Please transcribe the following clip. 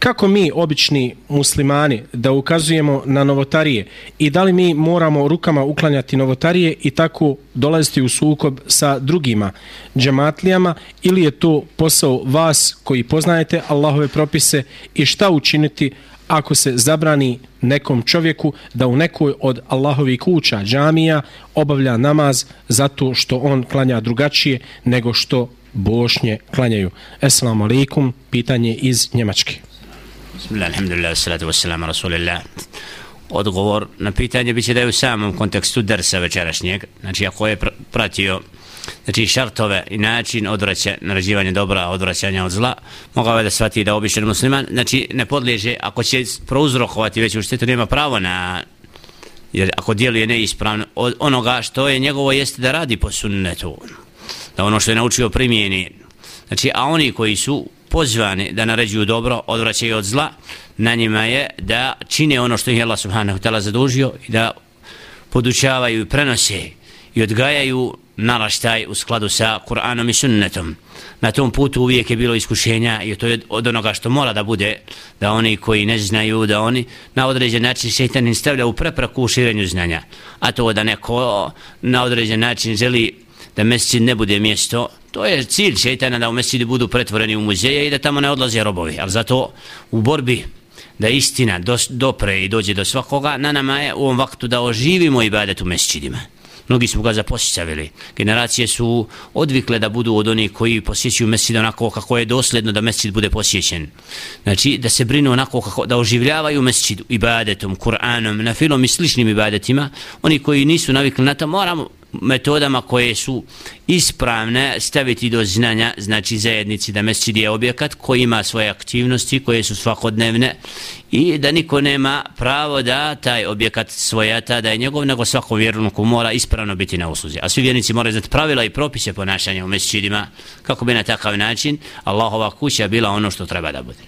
kako mi, obični muslimani, da ukazujemo na novotarije i da li mi moramo rukama uklanjati novotarije i tako dolaziti u sukob sa drugima džematlijama ili je to posao vas koji poznajete Allahove propise i šta učiniti ako se zabrani nekom čovjeku da u nekoj od Allahovih kuća, džamija, obavlja namaz zato što on klanja drugačije nego što bošnje klanjaju. Esselamu alaikum, pitanje iz Njemačke. Bismillah, alhamdulillah, salatu wassalamu, rasulillah. Odgovor na pitanje biće da je u samom kontekstu drsa večerašnjeg, znači ako je pratio znači šartove i način odvraća narađivanja dobra, odvraćanja od zla, mogao je da shvati da običan musliman, znači ne podliježe, ako će prouzrokovati već u štetu, nema pravo na jer ako djeluje neispravno od onoga što je njegovo jeste da radi po sunnetu ono. da ono što je naučio primijeni. Znači a oni koji su pozvani da naređuju dobro odvraćaju od zla na njima je da čine ono što ih je Allah subhanahu ta'ala zadužio i da podučavaju i prenose i odgajaju naraštaj u skladu sa Kur'anom i sunnetom. Na tom putu uvijek je bilo iskušenja i to je od onoga što mora da bude da oni koji ne znaju da oni na određen način šeitan im stavlja u prepraku u širenju znanja. A to da neko na određen način želi da mesecid ne bude mjesto, to je cilj šeitana da u mesecidi budu pretvoreni u muzeje i da tamo ne odlaze robovi. Ali zato u borbi da istina dos, dopre i dođe do svakoga, na nama je u ovom vaktu da oživimo ibadet u mesecidima mnogi su ga zapostavili. Generacije su odvikle da budu od onih koji posjećuju mesjid onako kako je dosledno da mesjid bude posjećen. Znači, da se brinu onako kako, da oživljavaju mesjid ibadetom, Kur'anom, na filom i sličnim ibadetima. Oni koji nisu navikli na to, moramo metodama koje su ispravne staviti do znanja, znači zajednici da mesčid je objekat koji ima svoje aktivnosti koje su svakodnevne i da niko nema pravo da taj objekat svojata da je njegov, nego svako vjerniku mora ispravno biti na usluzi. A svi vjernici moraju znati pravila i propise ponašanja u mesčidima kako bi na takav način Allahova kuća bila ono što treba da bude.